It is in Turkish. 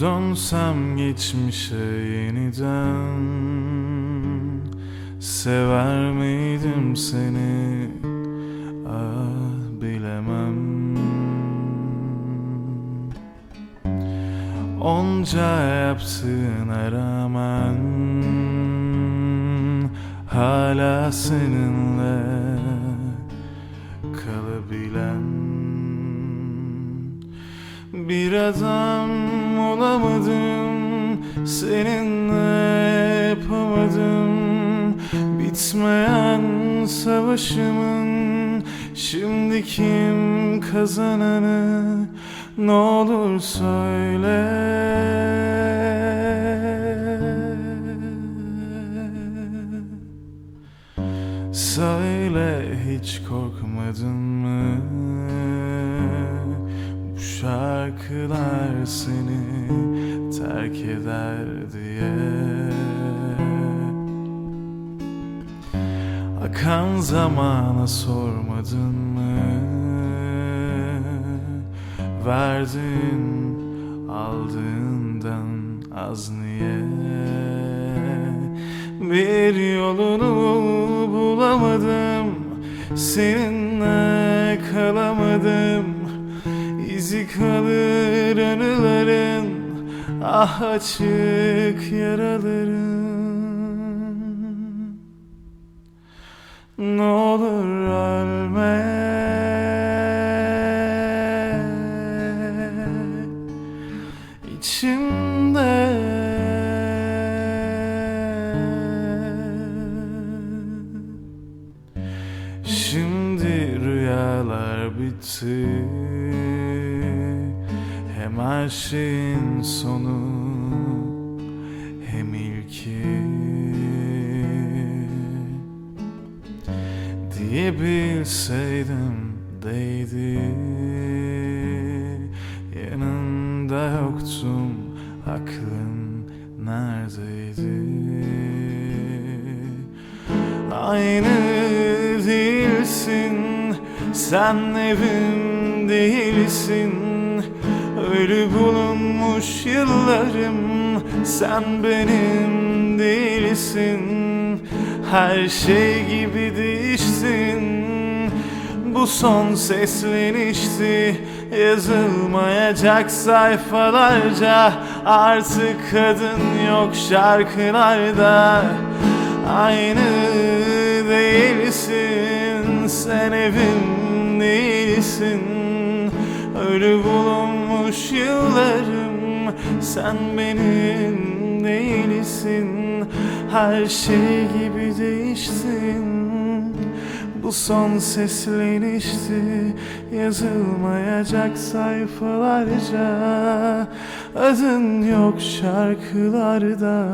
Dönsem geçmişe yeniden. Sever miydim seni? Ah bilemem. Onca yaptığına rağmen Hala seninle kalabilen bir adam olamadım Seninle yapamadım. Bitmeyen savaşımın Şimdi kim kazananı Ne olur söyle. Söyle hiç korkmadın mı şarkılar seni terk eder diye. Akan zamana sormadın mı? Verdin aldığından az niye? Bir yolunu bulamadım Seninle kalır anıların Ah açık yaraların. Ne olur ölme. İçimde Şimdi rüyalar bitti Şeyin sonu Hem ilki. Diyebilseydim değdi Yanında yoktum Aklın neredeydi? Aynı değilsin Sen evim değilsin Ölü bulunmuş yıllarım. Sen benim değilsin. Her şey gibi değiştin bu son seslenişti. Yazılmayacak sayfalarca. Artık kadın yok şarkılarda. Aynı değilsin. Sen evim değilsin Ölü bulunmuş yıllarım Sen benim değilsin Her şey gibi değiştin bu son seslenişti Yazılmayacak sayfalarca. Adın yok şarkılarda